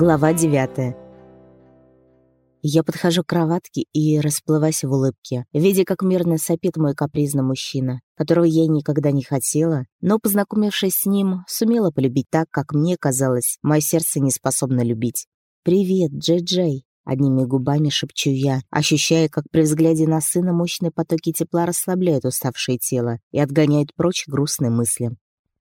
Глава 9. Я подхожу к кроватке и расплываюсь в улыбке, видя, как мирно сопит мой капризный мужчина, которого я никогда не хотела, но, познакомившись с ним, сумела полюбить так, как мне казалось, мое сердце не способно любить. «Привет, Джей-Джей!» — одними губами шепчу я, ощущая, как при взгляде на сына мощные потоки тепла расслабляют уставшее тело и отгоняют прочь грустные мысли.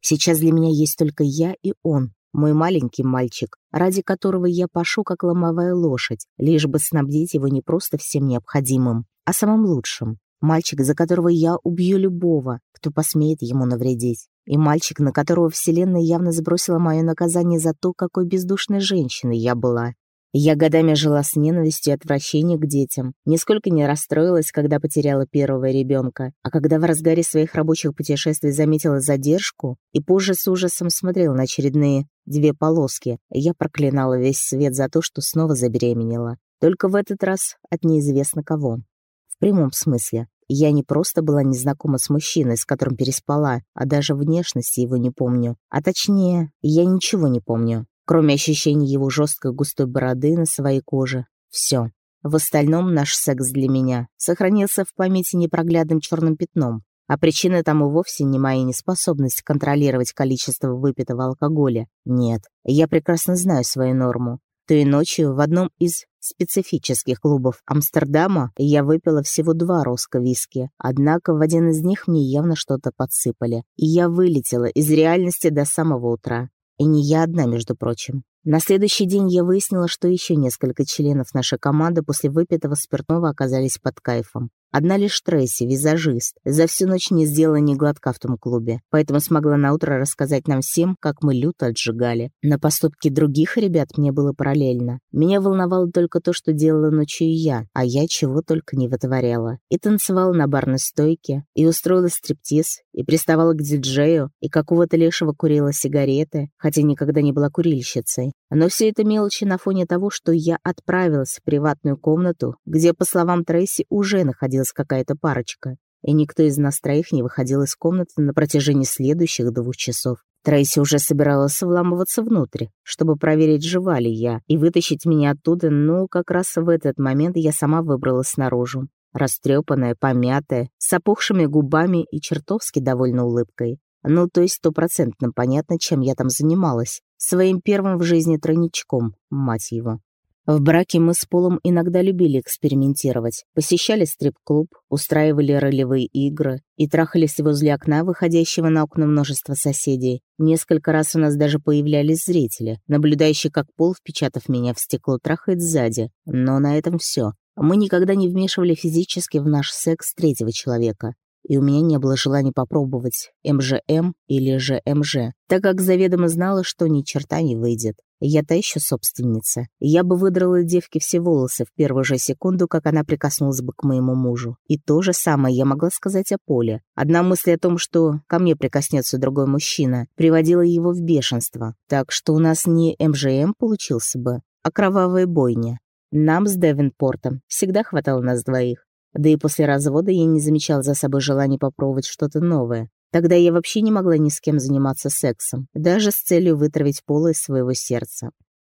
Сейчас для меня есть только я и он, мой маленький мальчик, ради которого я пашу как ломовая лошадь, лишь бы снабдить его не просто всем необходимым, а самым лучшим. Мальчик, за которого я убью любого, кто посмеет ему навредить. И мальчик, на которого Вселенная явно сбросила мое наказание за то, какой бездушной женщиной я была. Я годами жила с ненавистью и отвращением к детям, нисколько не расстроилась, когда потеряла первого ребенка, а когда в разгаре своих рабочих путешествий заметила задержку и позже с ужасом смотрела на очередные две полоски, я проклинала весь свет за то, что снова забеременела. Только в этот раз от неизвестно кого. В прямом смысле. Я не просто была незнакома с мужчиной, с которым переспала, а даже внешности его не помню. А точнее, я ничего не помню кроме ощущения его жесткой густой бороды на своей коже. Все. В остальном наш секс для меня сохранился в памяти непроглядным черным пятном, а причина тому вовсе не моя неспособность контролировать количество выпитого алкоголя. Нет, я прекрасно знаю свою норму. Той ночью в одном из специфических клубов Амстердама я выпила всего два роска виски, однако в один из них мне явно что-то подсыпали, и я вылетела из реальности до самого утра. И не я одна, между прочим. На следующий день я выяснила, что еще несколько членов нашей команды после выпитого спиртного оказались под кайфом. Одна лишь Трейси, визажист, за всю ночь не сделала ни глотка в том клубе, поэтому смогла наутро рассказать нам всем, как мы люто отжигали. На поступки других ребят мне было параллельно. Меня волновало только то, что делала ночью я, а я чего только не вытворяла. И танцевала на барной стойке, и устроила стриптиз, и приставала к диджею, и какого-то лешего курила сигареты, хотя никогда не была курильщицей. Но все это мелочи на фоне того, что я отправилась в приватную комнату, где, по словам Трейси, уже находилась какая-то парочка. И никто из нас троих не выходил из комнаты на протяжении следующих двух часов. Трейси уже собиралась вламываться внутрь, чтобы проверить, жива ли я, и вытащить меня оттуда, но как раз в этот момент я сама выбралась наружу. Растрепанная, помятая, с опухшими губами и чертовски довольно улыбкой. Ну, то есть стопроцентно понятно, чем я там занималась. Своим первым в жизни тройничком, мать его. В браке мы с Полом иногда любили экспериментировать. Посещали стрип-клуб, устраивали ролевые игры и трахались возле окна, выходящего на окна множества соседей. Несколько раз у нас даже появлялись зрители, наблюдающие, как Пол, впечатав меня в стекло, трахает сзади. Но на этом все. Мы никогда не вмешивали физически в наш секс третьего человека и у меня не было желания попробовать МЖМ или же МЖ, так как заведомо знала, что ни черта не выйдет. Я та еще собственница. Я бы выдрала девке все волосы в первую же секунду, как она прикоснулась бы к моему мужу. И то же самое я могла сказать о Поле. Одна мысль о том, что ко мне прикоснется другой мужчина, приводила его в бешенство. Так что у нас не МЖМ получился бы, а кровавая бойня. Нам с Девинпортом всегда хватало нас двоих. Да и после развода я не замечал за собой желания попробовать что-то новое. Тогда я вообще не могла ни с кем заниматься сексом, даже с целью вытравить поло из своего сердца.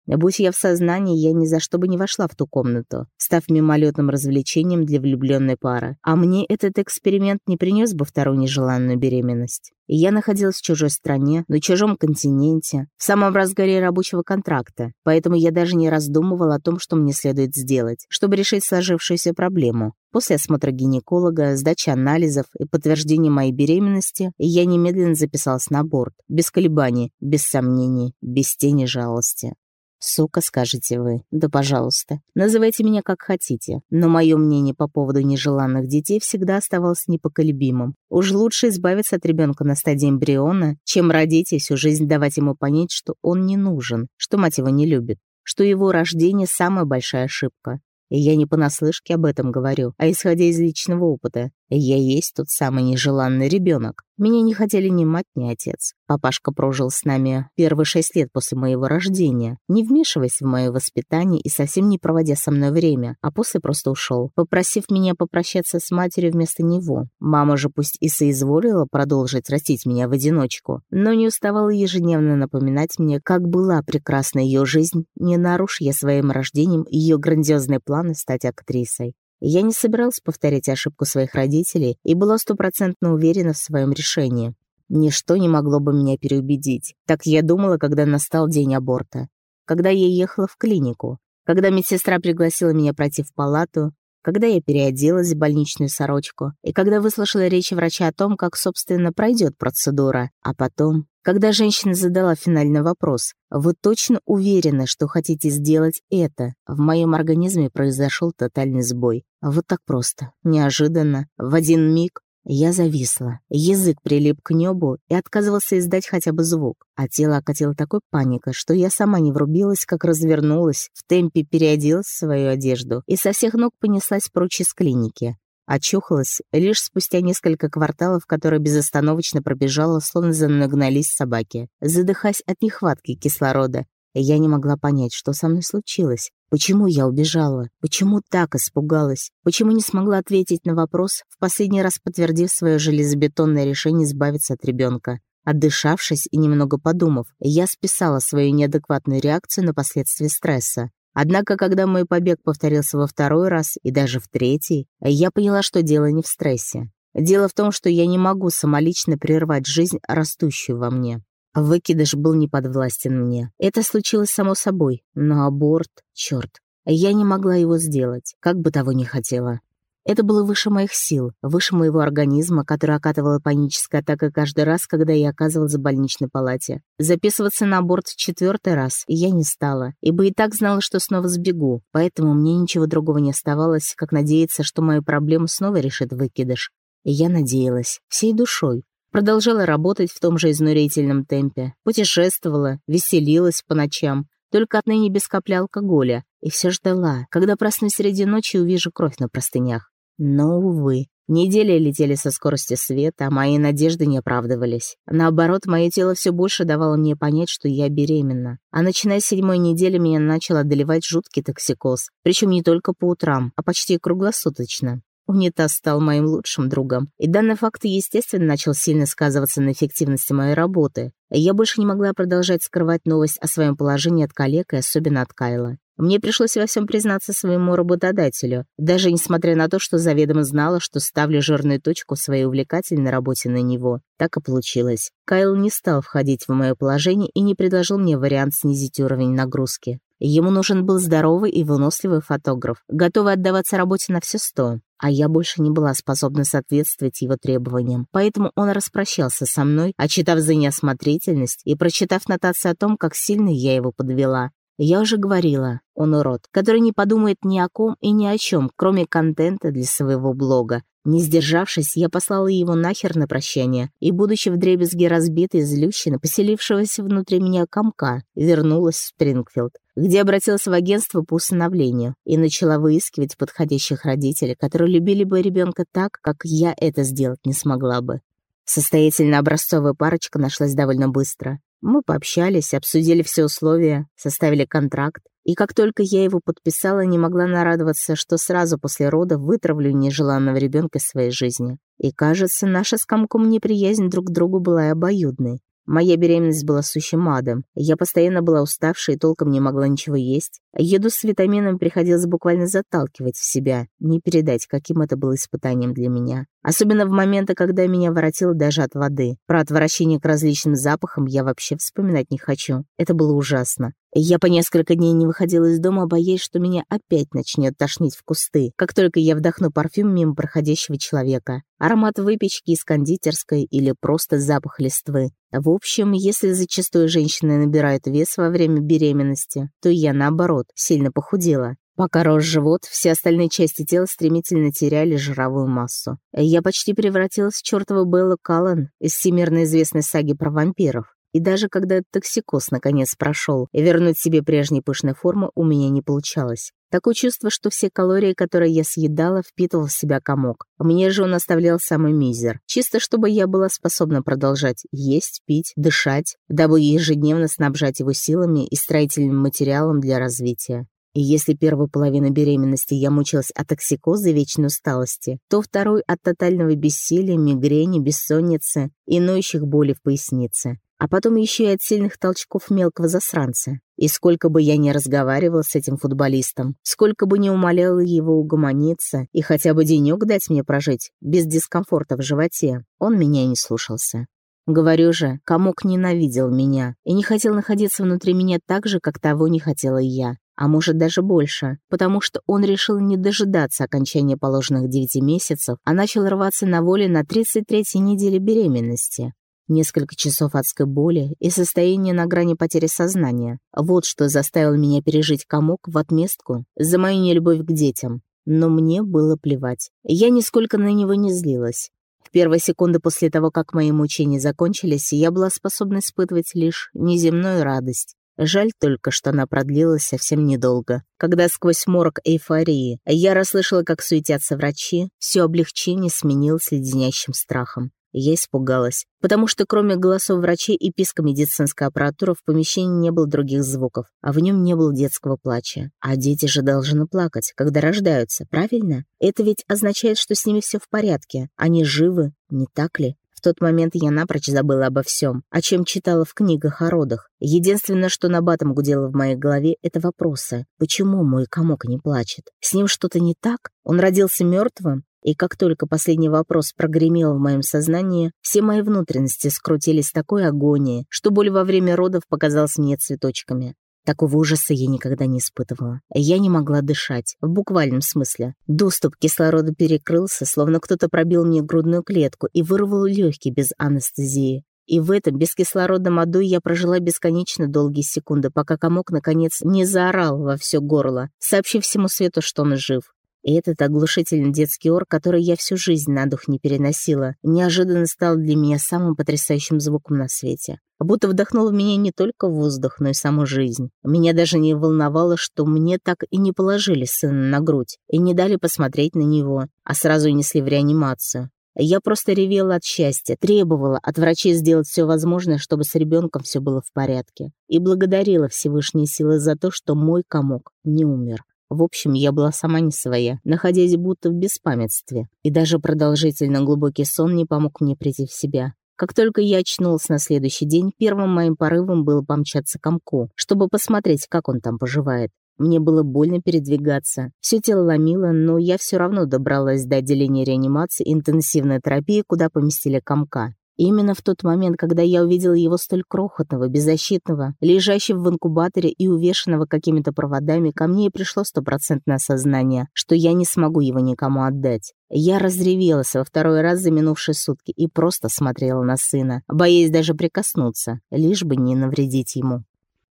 Будь я в сознании, я ни за что бы не вошла в ту комнату, став мимолетным развлечением для влюбленной пары. А мне этот эксперимент не принес бы вторую нежеланную беременность. Я находилась в чужой стране, на чужом континенте, в самом разгаре рабочего контракта, поэтому я даже не раздумывала о том, что мне следует сделать, чтобы решить сложившуюся проблему. После осмотра гинеколога, сдачи анализов и подтверждения моей беременности я немедленно записалась на борт, без колебаний, без сомнений, без тени жалости. Сука, скажете вы. Да, пожалуйста. Называйте меня как хотите. Но мое мнение по поводу нежеланных детей всегда оставалось непоколебимым. Уж лучше избавиться от ребенка на стадии эмбриона, чем родить и всю жизнь давать ему понять, что он не нужен, что мать его не любит, что его рождение — самая большая ошибка. И я не понаслышке об этом говорю, а исходя из личного опыта. Я есть тот самый нежеланный ребенок. Меня не хотели ни мать, ни отец. Папашка прожил с нами первые шесть лет после моего рождения, не вмешиваясь в мое воспитание и совсем не проводя со мной время, а после просто ушел, попросив меня попрощаться с матерью вместо него. Мама же пусть и соизволила продолжить растить меня в одиночку, но не уставала ежедневно напоминать мне, как была прекрасна ее жизнь, не наруш я своим рождением ее грандиозные планы стать актрисой. Я не собиралась повторять ошибку своих родителей и была стопроцентно уверена в своем решении. Ничто не могло бы меня переубедить. Так я думала, когда настал день аборта. Когда я ехала в клинику. Когда медсестра пригласила меня пройти в палату. Когда я переоделась в больничную сорочку. И когда выслушала речь врача о том, как, собственно, пройдет процедура. А потом, когда женщина задала финальный вопрос, «Вы точно уверены, что хотите сделать это?» В моем организме произошел тотальный сбой. Вот так просто, неожиданно, в один миг я зависла. Язык прилип к небу и отказывался издать хотя бы звук. А тело окатило такой паникой, что я сама не врубилась, как развернулась, в темпе переоделась свою одежду и со всех ног понеслась прочь из клиники. Очухалась лишь спустя несколько кварталов, которые безостановочно пробежала, словно за мной собаки, задыхаясь от нехватки кислорода. Я не могла понять, что со мной случилось. Почему я убежала? Почему так испугалась? Почему не смогла ответить на вопрос, в последний раз подтвердив свое железобетонное решение избавиться от ребенка? Отдышавшись и немного подумав, я списала свою неадекватную реакцию на последствия стресса. Однако, когда мой побег повторился во второй раз и даже в третий, я поняла, что дело не в стрессе. Дело в том, что я не могу самолично прервать жизнь, растущую во мне. Выкидыш был не подвластен мне. Это случилось само собой, но аборт, черт, я не могла его сделать, как бы того ни хотела. Это было выше моих сил, выше моего организма, который окатывала паническая атака каждый раз, когда я оказывалась в больничной палате. Записываться на аборт в четвертый раз я не стала, ибо и так знала, что снова сбегу, поэтому мне ничего другого не оставалось, как надеяться, что мою проблему снова решит выкидыш. Я надеялась, всей душой. Продолжала работать в том же изнурительном темпе, путешествовала, веселилась по ночам, только отныне без капли алкоголя, и все ждала, когда проснусь среди ночи и увижу кровь на простынях. Но, увы, недели летели со скоростью света, а мои надежды не оправдывались. Наоборот, мое тело все больше давало мне понять, что я беременна. А начиная с седьмой недели меня начал одолевать жуткий токсикоз. Причем не только по утрам, а почти круглосуточно. Унитаз стал моим лучшим другом, и данный факт, естественно, начал сильно сказываться на эффективности моей работы. Я больше не могла продолжать скрывать новость о своем положении от коллег и особенно от Кайла. Мне пришлось во всем признаться своему работодателю, даже несмотря на то, что заведомо знала, что ставлю жирную точку в своей увлекательной работе на него. Так и получилось. Кайл не стал входить в мое положение и не предложил мне вариант снизить уровень нагрузки. Ему нужен был здоровый и выносливый фотограф, готовый отдаваться работе на все сто. А я больше не была способна соответствовать его требованиям. Поэтому он распрощался со мной, отчитав за неосмотрительность и прочитав нотации о том, как сильно я его подвела. Я уже говорила, он урод, который не подумает ни о ком и ни о чем, кроме контента для своего блога. Не сдержавшись, я послала его нахер на прощание, и, будучи вдребезги разбитой злющина, поселившегося внутри меня комка, вернулась в Спрингфилд, где обратилась в агентство по усыновлению и начала выискивать подходящих родителей, которые любили бы ребенка так, как я это сделать не смогла бы. Состоятельно образцовая парочка нашлась довольно быстро. Мы пообщались, обсудили все условия, составили контракт, и как только я его подписала, не могла нарадоваться, что сразу после родов вытравлю нежеланного ребенка из своей жизни. И кажется, наша с комком неприязнь друг к другу была обоюдной. Моя беременность была сущим адом. Я постоянно была уставшей и толком не могла ничего есть. Еду с витаминами приходилось буквально заталкивать в себя. Не передать, каким это было испытанием для меня. Особенно в моменты, когда меня воротило даже от воды. Про отвращение к различным запахам я вообще вспоминать не хочу. Это было ужасно. Я по несколько дней не выходила из дома, боясь, что меня опять начнет тошнить в кусты, как только я вдохну парфюм мимо проходящего человека. Аромат выпечки из кондитерской или просто запах листвы. В общем, если зачастую женщины набирают вес во время беременности, то я, наоборот, сильно похудела. Пока рос живот, все остальные части тела стремительно теряли жировую массу. Я почти превратилась в чертову Беллу Каллен из всемирно известной саги про вампиров. И даже когда токсикоз наконец прошел, вернуть себе прежней пышной формы у меня не получалось. Такое чувство, что все калории, которые я съедала, впитывал в себя комок. Мне же он оставлял самый мизер. Чисто чтобы я была способна продолжать есть, пить, дышать, дабы ежедневно снабжать его силами и строительным материалом для развития. И если первую половину беременности я мучилась от токсикоза и вечной усталости, то второй — от тотального бессилия, мигрени, бессонницы и ноющих боли в пояснице. А потом еще и от сильных толчков мелкого засранца. И сколько бы я ни разговаривала с этим футболистом, сколько бы ни умоляла его угомониться и хотя бы денек дать мне прожить, без дискомфорта в животе, он меня не слушался. Говорю же, комок ненавидел меня и не хотел находиться внутри меня так же, как того не хотела и я а может даже больше, потому что он решил не дожидаться окончания положенных 9 месяцев, а начал рваться на воле на 33-й неделе беременности. Несколько часов адской боли и состояние на грани потери сознания. Вот что заставило меня пережить комок в отместку за мою нелюбовь к детям. Но мне было плевать. Я нисколько на него не злилась. В первые секунды после того, как мои мучения закончились, я была способна испытывать лишь неземную радость. Жаль только, что она продлилась совсем недолго. Когда сквозь морок эйфории я расслышала, как суетятся врачи, все облегчение сменилось леденящим страхом. Я испугалась, потому что кроме голосов врачей и писка медицинской аппаратуры в помещении не было других звуков, а в нем не было детского плача. А дети же должны плакать, когда рождаются, правильно? Это ведь означает, что с ними все в порядке. Они живы, не так ли? Тот момент я напрочь забыла обо всем, о чем читала в книгах о родах. Единственное, что на батом гудело в моей голове, это вопросы. Почему мой комок не плачет? С ним что-то не так? Он родился мертвым? И как только последний вопрос прогремел в моем сознании, все мои внутренности скрутились такой агонией, что боль во время родов показалась мне цветочками. Такого ужаса я никогда не испытывала. Я не могла дышать, в буквальном смысле. Доступ к кислороду перекрылся, словно кто-то пробил мне грудную клетку и вырвал легкие без анестезии. И в этом бескислородном аду я прожила бесконечно долгие секунды, пока комок, наконец, не заорал во все горло, сообщив всему свету, что он жив. И этот оглушительный детский ор, который я всю жизнь на дух не переносила, неожиданно стал для меня самым потрясающим звуком на свете. Будто вдохнул в меня не только воздух, но и саму жизнь. Меня даже не волновало, что мне так и не положили сына на грудь, и не дали посмотреть на него, а сразу несли в реанимацию. Я просто ревела от счастья, требовала от врачей сделать все возможное, чтобы с ребенком все было в порядке. И благодарила Всевышние силы за то, что мой комок не умер. В общем, я была сама не своя, находясь будто в беспамятстве, и даже продолжительно глубокий сон не помог мне прийти в себя. Как только я очнулась на следующий день, первым моим порывом было помчаться к комку, чтобы посмотреть, как он там поживает. Мне было больно передвигаться. Все тело ломило, но я все равно добралась до отделения реанимации интенсивной терапии, куда поместили комка. Именно в тот момент, когда я увидела его столь крохотного, беззащитного, лежащего в инкубаторе и увешанного какими-то проводами, ко мне и пришло стопроцентное осознание, что я не смогу его никому отдать. Я разревелась во второй раз за минувшие сутки и просто смотрела на сына, боясь даже прикоснуться, лишь бы не навредить ему.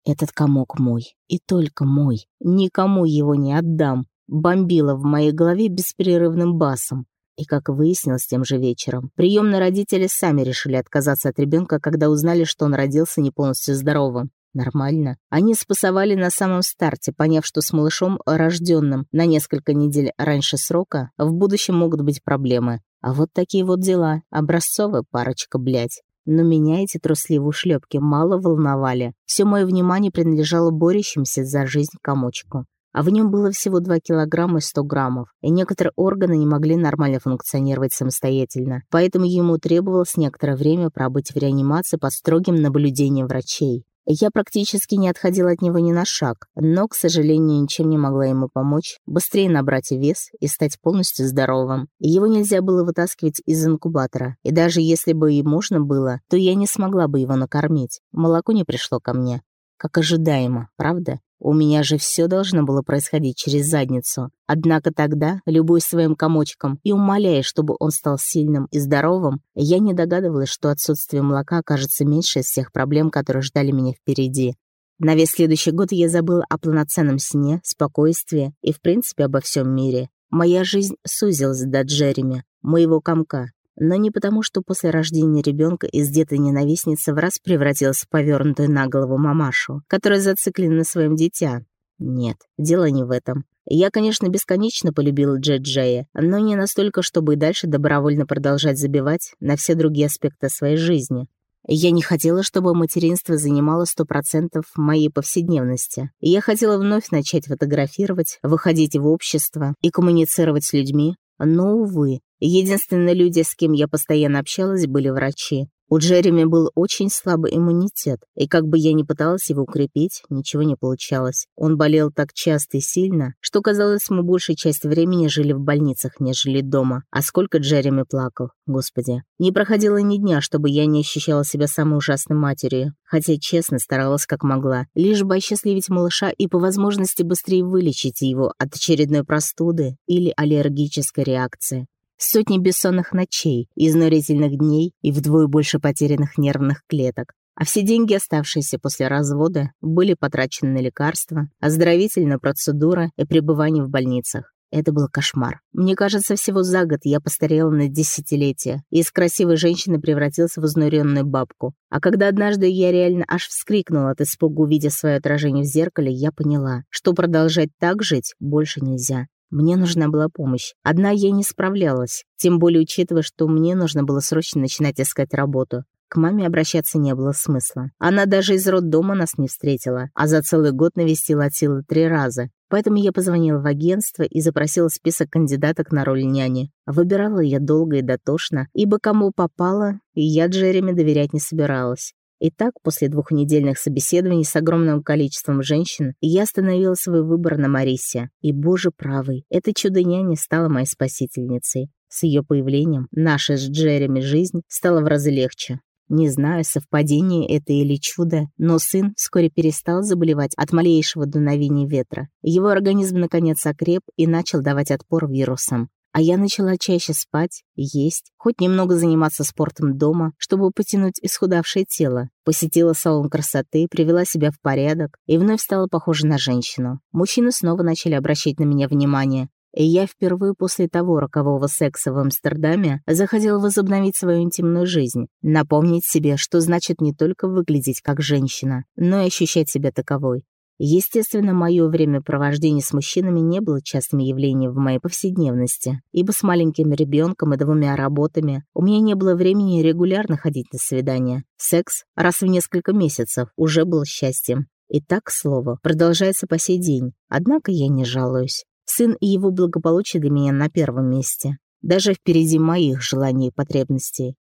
«Этот комок мой, и только мой, никому его не отдам», бомбила в моей голове беспрерывным басом. И, как выяснилось тем же вечером, приемные родители сами решили отказаться от ребенка, когда узнали, что он родился не полностью здоровым. Нормально. Они спасовали на самом старте, поняв, что с малышом, рожденным на несколько недель раньше срока, в будущем могут быть проблемы. А вот такие вот дела. Образцовая парочка, блядь. Но меня эти трусливые шлепки мало волновали. Все мое внимание принадлежало борющимся за жизнь комочку а в нем было всего 2 килограмма и 100 граммов, и некоторые органы не могли нормально функционировать самостоятельно, поэтому ему требовалось некоторое время пробыть в реанимации под строгим наблюдением врачей. Я практически не отходила от него ни на шаг, но, к сожалению, ничем не могла ему помочь быстрее набрать вес и стать полностью здоровым. Его нельзя было вытаскивать из инкубатора, и даже если бы и можно было, то я не смогла бы его накормить. Молоко не пришло ко мне. Как ожидаемо, правда? У меня же все должно было происходить через задницу. Однако тогда, любуясь своим комочком и умоляя, чтобы он стал сильным и здоровым, я не догадывалась, что отсутствие молока окажется меньше из всех проблем, которые ждали меня впереди. На весь следующий год я забыла о полноценном сне, спокойствии и, в принципе, обо всем мире. Моя жизнь сузилась до Джереми, моего комка, но не потому, что после рождения ребенка из деда-ненавистницы в раз превратилась в повернутую на голову мамашу, которая зациклена на своем дитя. Нет, дело не в этом. Я, конечно, бесконечно полюбила Джей-Джея, но не настолько, чтобы и дальше добровольно продолжать забивать на все другие аспекты своей жизни. Я не хотела, чтобы материнство занимало сто процентов моей повседневности. Я хотела вновь начать фотографировать, выходить в общество и коммуницировать с людьми. Но, увы, единственные люди, с кем я постоянно общалась, были врачи. У Джереми был очень слабый иммунитет, и как бы я ни пыталась его укрепить, ничего не получалось. Он болел так часто и сильно, что, казалось, мы большую часть времени жили в больницах, нежели дома. А сколько Джереми плакал, господи. Не проходило ни дня, чтобы я не ощущала себя самой ужасной матерью, хотя честно старалась как могла, лишь бы осчастливить малыша и по возможности быстрее вылечить его от очередной простуды или аллергической реакции сотни бессонных ночей, изнурительных дней и вдвое больше потерянных нервных клеток. А все деньги, оставшиеся после развода, были потрачены на лекарства, оздоровительные процедуры и пребывание в больницах. Это был кошмар. Мне кажется, всего за год я постарела на десятилетие и из красивой женщины превратился в изнуренную бабку. А когда однажды я реально аж вскрикнула от испуга, увидя свое отражение в зеркале, я поняла, что продолжать так жить больше нельзя. Мне нужна была помощь. Одна я не справлялась, тем более учитывая, что мне нужно было срочно начинать искать работу. К маме обращаться не было смысла. Она даже из роддома нас не встретила, а за целый год навестила от силы три раза. Поэтому я позвонила в агентство и запросила список кандидаток на роль няни. Выбирала я долго и дотошно, ибо кому попало, я Джереми доверять не собиралась. И так, после двухнедельных собеседований с огромным количеством женщин, я остановила свой выбор на Марисе. И, боже правый, эта чудо-няня стала моей спасительницей. С ее появлением наша с Джереми жизнь стала в разы легче. Не знаю, совпадение это или чудо, но сын вскоре перестал заболевать от малейшего дуновения ветра. Его организм наконец окреп и начал давать отпор вирусам. А я начала чаще спать, есть, хоть немного заниматься спортом дома, чтобы потянуть исхудавшее тело. Посетила салон красоты, привела себя в порядок и вновь стала похожа на женщину. Мужчины снова начали обращать на меня внимание. И я впервые после того рокового секса в Амстердаме захотела возобновить свою интимную жизнь, напомнить себе, что значит не только выглядеть как женщина, но и ощущать себя таковой. Естественно, мое времяпровождение с мужчинами не было частым явлением в моей повседневности, ибо с маленьким ребенком и двумя работами у меня не было времени регулярно ходить на свидания. Секс раз в несколько месяцев уже был счастьем. И так, к слову, продолжается по сей день. Однако я не жалуюсь. Сын и его благополучие для меня на первом месте. Даже впереди моих желаний и потребностей.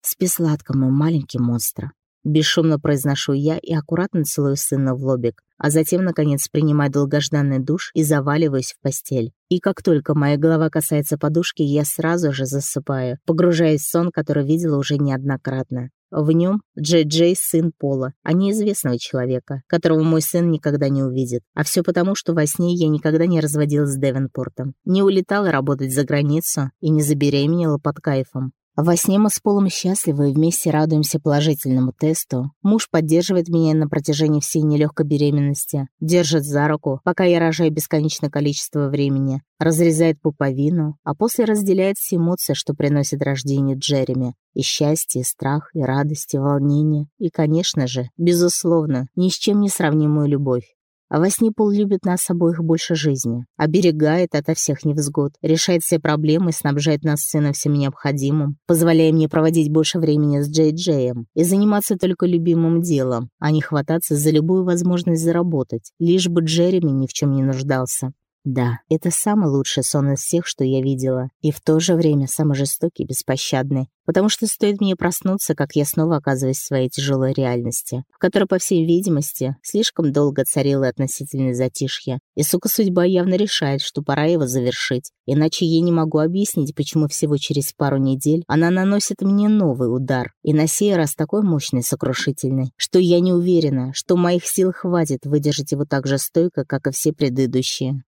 Спи сладко, мой маленький монстр. Бесшумно произношу я и аккуратно целую сына в лобик, а затем, наконец, принимаю долгожданный душ и заваливаюсь в постель. И как только моя голова касается подушки, я сразу же засыпаю, погружаясь в сон, который видела уже неоднократно. В нем Джей-Джей сын Пола, а неизвестного человека, которого мой сын никогда не увидит. А все потому, что во сне я никогда не разводилась с Девенпортом, не улетала работать за границу и не забеременела под кайфом. Во сне мы с Полом счастливы и вместе радуемся положительному тесту. Муж поддерживает меня на протяжении всей нелегкой беременности, держит за руку, пока я рожаю бесконечное количество времени, разрезает пуповину, а после разделяет все эмоции, что приносит рождение Джереми. И счастье, и страх, и радость, и волнение. И, конечно же, безусловно, ни с чем не сравнимую любовь. А во сне Пол любит нас обоих больше жизни, оберегает ото всех невзгод, решает все проблемы снабжает нас сыном всем необходимым, позволяя мне проводить больше времени с Джей Джеем и заниматься только любимым делом, а не хвататься за любую возможность заработать, лишь бы Джереми ни в чем не нуждался. Да, это самый лучший сон из всех, что я видела, и в то же время самый жестокий и беспощадный, потому что стоит мне проснуться, как я снова оказываюсь в своей тяжелой реальности, в которой, по всей видимости, слишком долго царило относительное затишье, и, сука, судьба явно решает, что пора его завершить, иначе я не могу объяснить, почему всего через пару недель она наносит мне новый удар, и на сей раз такой мощный, сокрушительный, что я не уверена, что моих сил хватит выдержать его так же стойко, как и все предыдущие.